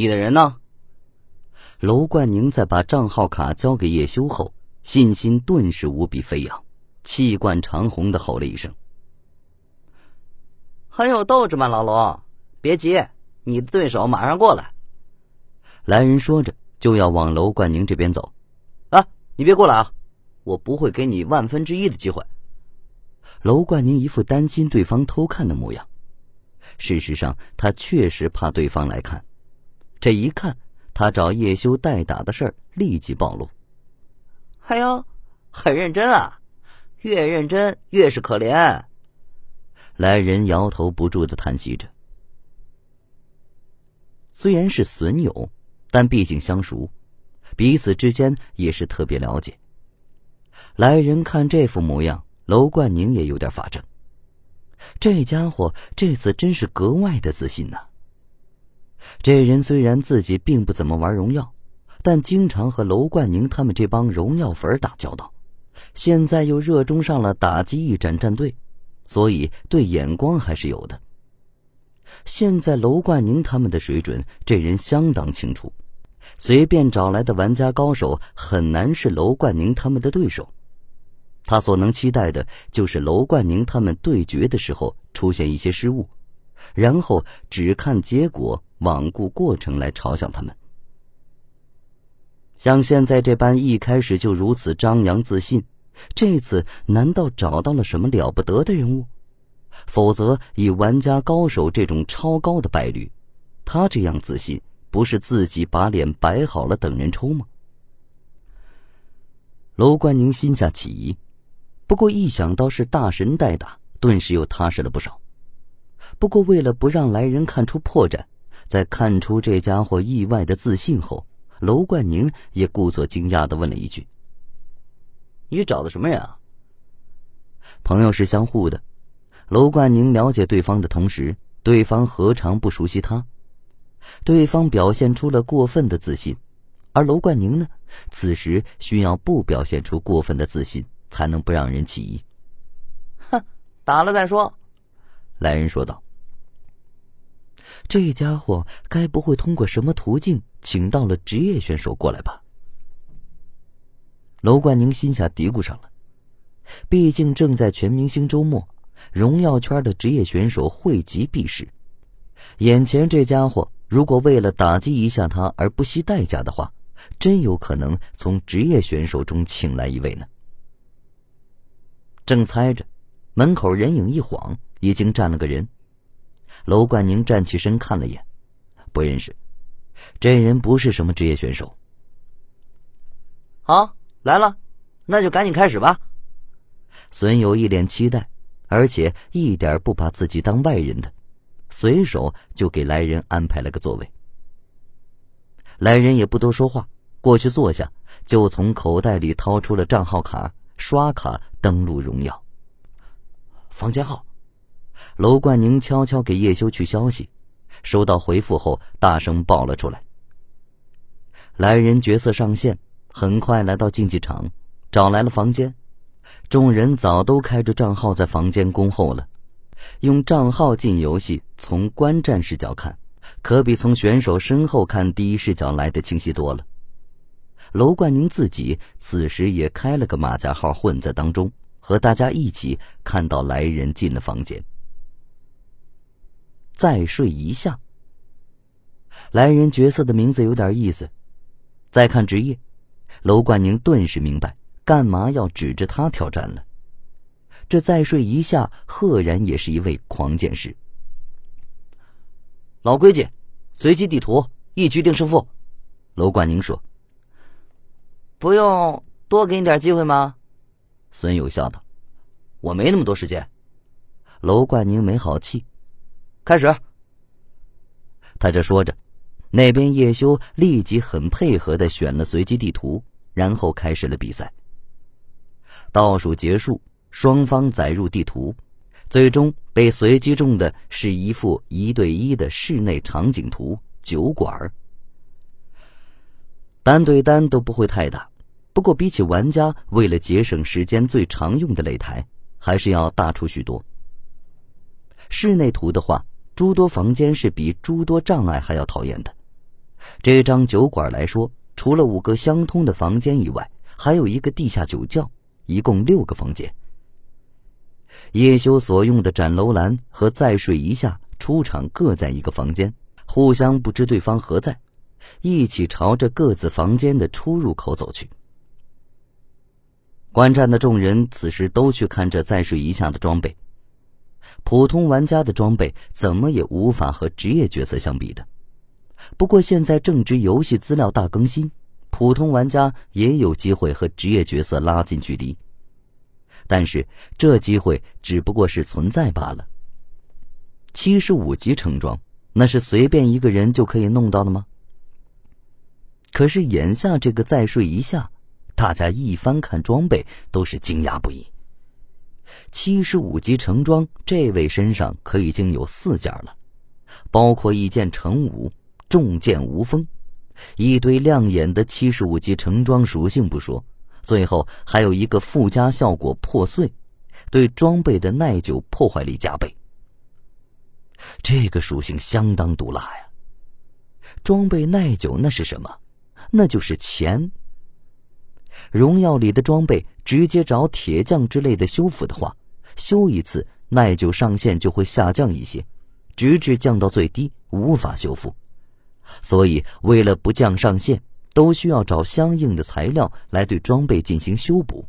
你的人呢？楼冠宁在把账号卡交给叶修后，信心顿时无比飞扬，气贯长虹的吼了一声：“很有斗志吗，老罗？别急，你的对手马上过来。”来人说着就要往楼冠宁这边走。“啊，你别过来啊！我不会给你万分之一的机会。”楼冠宁一副担心对方偷看的模样。事实上，他确实怕对方来看。这一看，他找叶修代打的事儿立即暴露。哎呦，很认真啊！越认真越是可怜。来人摇头不住的叹息着。虽然是损友，但毕竟相熟，彼此之间也是特别了解。来人看这副模样，楼冠宁也有点发怔。这家伙这次真是格外的自信呐。这人虽然自己并不怎么玩荣耀，但经常和楼冠宁他们这帮荣耀粉打交道，现在又热衷上了打击一展战队，所以对眼光还是有的。现在楼冠宁他们的水准，这人相当清楚，随便找来的玩家高手很难是楼冠宁他们的对手。他所能期待的就是楼冠宁他们对决的时候出现一些失误，然后只看结果。罔顾过程来嘲笑他们，像现在这般一开始就如此张扬自信，这次难道找到了什么了不得的人物？否则以玩家高手这种超高的败率，他这样自信，不是自己把脸摆好了等人抽吗？楼冠宁心下起疑，不过一想到是大神代打，顿时又踏实了不少。不过为了不让来人看出破绽。在看出这家伙意外的自信后，楼冠宁也故作惊讶的问了一句：“你找的什么人啊？”朋友是相互的，楼冠宁了解对方的同时，对方何尝不熟悉他？对方表现出了过分的自信，而楼冠宁呢，此时需要不表现出过分的自信，才能不让人起疑。哼，打了再说。”来人说道。这家伙该不会通过什么途径请到了职业选手过来吧？楼冠宁心下嘀咕上了。毕竟正在全明星周末，荣耀圈的职业选手汇集必试。眼前这家伙如果为了打击一下他而不惜代价的话，真有可能从职业选手中请来一位呢。正猜着，门口人影一晃，已经站了个人。楼冠宁站起身看了眼，不认识，这人不是什么职业选手。好，来了，那就赶紧开始吧。损友一脸期待，而且一点不把自己当外人的，随手就给来人安排了个座位。来人也不多说话，过去坐下，就从口袋里掏出了账号卡，刷卡登录荣耀。房间号。楼冠宁悄悄给叶修去消息，收到回复后，大声报了出来。来人角色上线，很快来到竞技场，找来了房间。众人早都开着账号在房间恭候了。用账号进游戏，从观战视角看，可比从选手身后看第一视角来的清晰多了。楼冠宁自己此时也开了个马甲号混在当中，和大家一起看到来人进了房间。再睡一下。来人角色的名字有点意思。再看职业，楼冠宁顿时明白干嘛要指着他挑战了。这再睡一下，赫然也是一位狂剑士。老规矩，随机地图，一局定胜负。楼冠宁说：“不用多给你点机会吗？”孙友笑道：“我没那么多时间。”楼冠宁没好气。开始。他这说着，那边叶修立即很配合的选了随机地图，然后开始了比赛。倒数结束，双方载入地图，最终被随机中的是一幅一对一的室内场景图——酒馆。单对单都不会太大，不过比起玩家为了节省时间最常用的擂台，还是要大出许多。室内图的话。诸多房间是比诸多障碍还要讨厌的，这张酒馆来说，除了五个相通的房间以外，还有一个地下酒窖，一共六个房间。叶修所用的斩楼兰和再睡一下出场各在一个房间，互相不知对方何在，一起朝着各自房间的出入口走去。观战的众人此时都去看这再睡一下的装备。普通玩家的装备怎么也无法和职业角色相比的。不过现在正值游戏资料大更新，普通玩家也有机会和职业角色拉近距离。但是这机会只不过是存在罢了。七十五级成装，那是随便一个人就可以弄到的吗？可是眼下这个再睡一下。大家一翻看装备，都是惊讶不已。七十五级成装，这位身上可已经有四件了，包括一件成武，重剑无锋，一堆亮眼的七十五级成装属性不说，最后还有一个附加效果破碎，对装备的耐久破坏力加倍。这个属性相当毒辣呀！装备耐久那是什么？那就是钱。荣耀里的装备直接找铁匠之类的修复的话，修一次耐久上限就会下降一些，直至降到最低，无法修复。所以为了不降上限，都需要找相应的材料来对装备进行修补。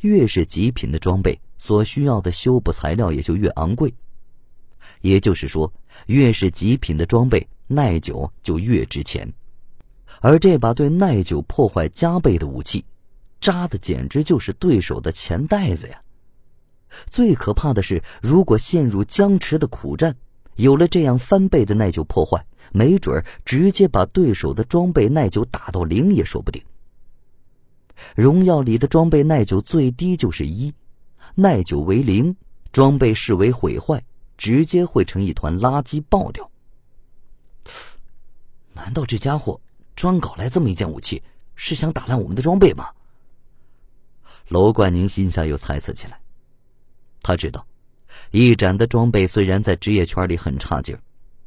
越是极品的装备，所需要的修补材料也就越昂贵。也就是说，越是极品的装备，耐久就越值钱。而这把对耐久破坏加倍的武器，扎的简直就是对手的钱袋子呀！最可怕的是，如果陷入僵持的苦战，有了这样翻倍的耐久破坏，没准直接把对手的装备耐久打到零也说不定。荣耀里的装备耐久最低就是一，耐久为零，装备视为毁坏，直接会成一团垃圾爆掉。难道这家伙？专搞来这么一件武器，是想打烂我们的装备吗？楼冠宁心下又猜测起来。他知道，一展的装备虽然在职业圈里很差劲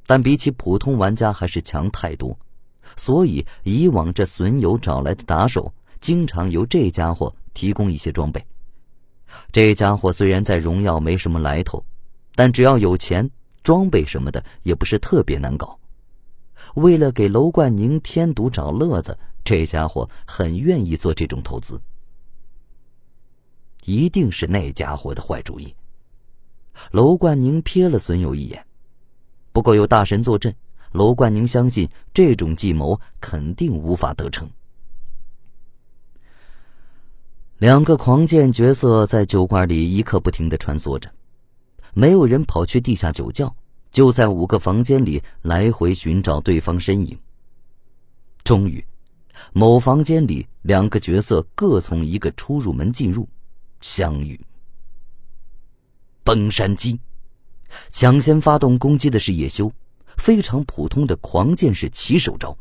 但比起普通玩家还是强太多。所以以往这损友找来的打手，经常由这家伙提供一些装备。这家伙虽然在荣耀没什么来头，但只要有钱，装备什么的也不是特别难搞。为了给楼冠宁添堵找乐子，这家伙很愿意做这种投资。一定是那家伙的坏主意。楼冠宁瞥了孙友一眼，不过有大神坐镇，楼冠宁相信这种计谋肯定无法得逞。两个狂剑角色在酒馆里一刻不停的穿梭着，没有人跑去地下酒窖。就在五个房间里来回寻找对方身影。终于，某房间里两个角色各从一个出入门进入，相遇。崩山击，抢先发动攻击的是叶修，非常普通的狂剑式起手招。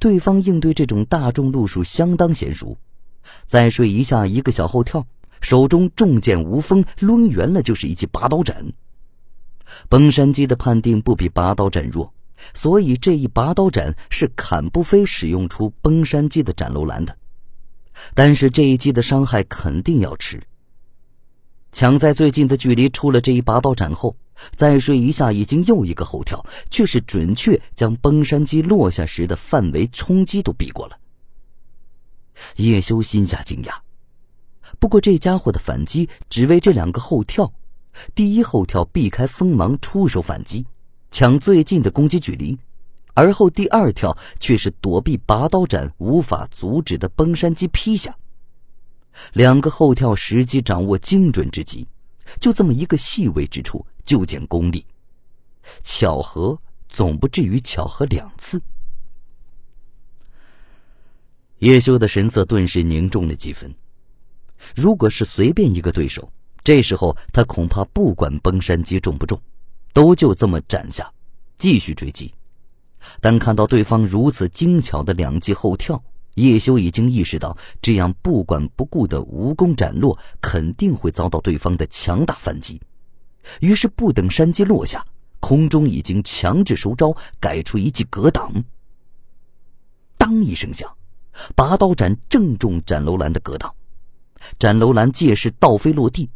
对方应对这种大众路数相当娴熟，再睡一下，一个小后跳，手中重剑无锋，抡圆了就是一记拔刀斩。崩山击的判定不比拔刀斩弱，所以这一拔刀斩是砍不飞使用出崩山击的斩楼兰的。但是这一击的伤害肯定要吃。抢在最近的距离出了这一拔刀斩后，再睡一下，已经又一个后跳，却是准确将崩山击落下时的范围冲击都避过了。叶修心下惊讶，不过这家伙的反击只为这两个后跳。第一后跳避开锋芒，出手反击，抢最近的攻击距离；而后第二跳却是躲避拔刀斩无法阻止的崩山击劈下。两个后跳时机掌握精准之极，就这么一个细微之处就见功力。巧合总不至于巧合两次。叶修的神色顿时凝重了几分。如果是随便一个对手，这时候，他恐怕不管崩山击重不重，都就这么斩下，继续追击。但看到对方如此精巧的两记后跳，叶修已经意识到，这样不管不顾的无功斩落，肯定会遭到对方的强大反击。于是，不等山鸡落下，空中已经强制收招，改出一记格挡，当一声响，拔刀斩正中斩楼兰的格挡，斩楼兰借势倒飞落地。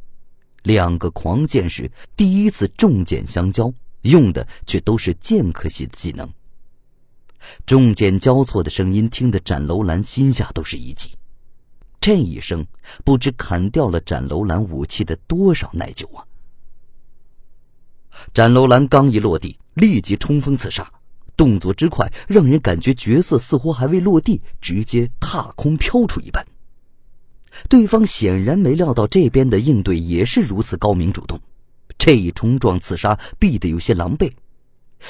两个狂剑士第一次重剑相交，用的却都是剑客系的技能。重剑交错的声音听得斩楼兰心下都是一悸。这一声，不知砍掉了斩楼兰武器的多少耐久啊！斩楼兰刚一落地，立即冲锋刺杀，动作之快，让人感觉角色似乎还未落地，直接踏空飘出一般。对方显然没料到这边的应对也是如此高明主动，这一冲撞刺杀，避得有些狼狈。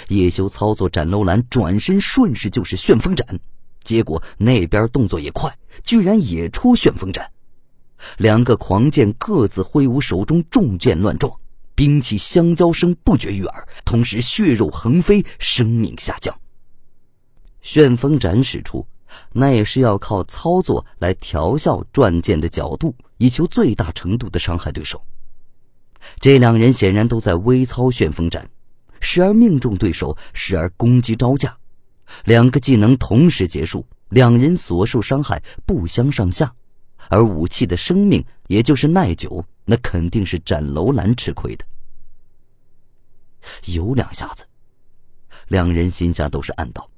叶修操作斩楼兰，转身顺势就是旋风斩，结果那边动作也快，居然也出旋风斩。两个狂剑各自挥舞手中重剑乱撞，兵器相交声不绝于耳，同时血肉横飞，生命下降。旋风斩使出，那也是要靠操作来调校转剑的角度，以求最大程度的伤害对手。这两人显然都在微操旋风斩。时而命中对手，时而攻击招架，两个技能同时结束，两人所受伤害不相上下，而武器的生命，也就是耐久，那肯定是斩楼兰吃亏的。有两下子，两人心下都是暗道：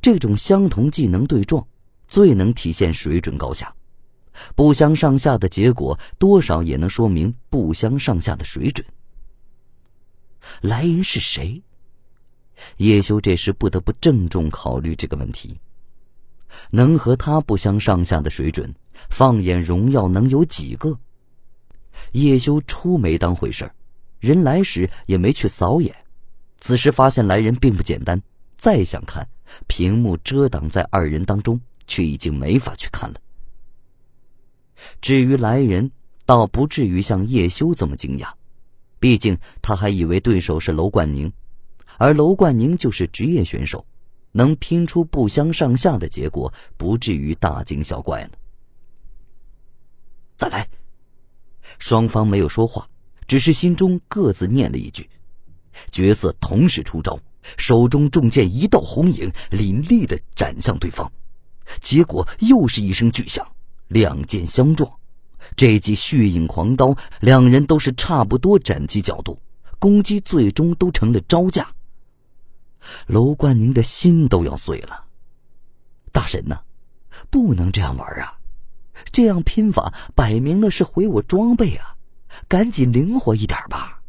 这种相同技能对撞，最能体现水准高下；不相上下的结果，多少也能说明不相上下的水准。来人是谁？叶修这时不得不郑重考虑这个问题。能和他不相上下的水准，放眼荣耀能有几个？叶修初没当回事人来时也没去扫眼。此时发现来人并不简单，再想看，屏幕遮挡在二人当中，却已经没法去看了。至于来人，倒不至于像叶修这么惊讶。毕竟他还以为对手是楼冠宁，而楼冠宁就是职业选手，能拼出不相上下的结果，不至于大惊小怪了。再来，双方没有说话，只是心中各自念了一句，角色同时出招，手中重剑一道红影凛厉的斩向对方，结果又是一声巨响，两剑相撞。这记血影狂刀，两人都是差不多斩击角度，攻击最终都成了招架。楼冠宁的心都要碎了。大神呐，不能这样玩啊！这样拼法摆明了是毁我装备啊！赶紧灵活一点吧。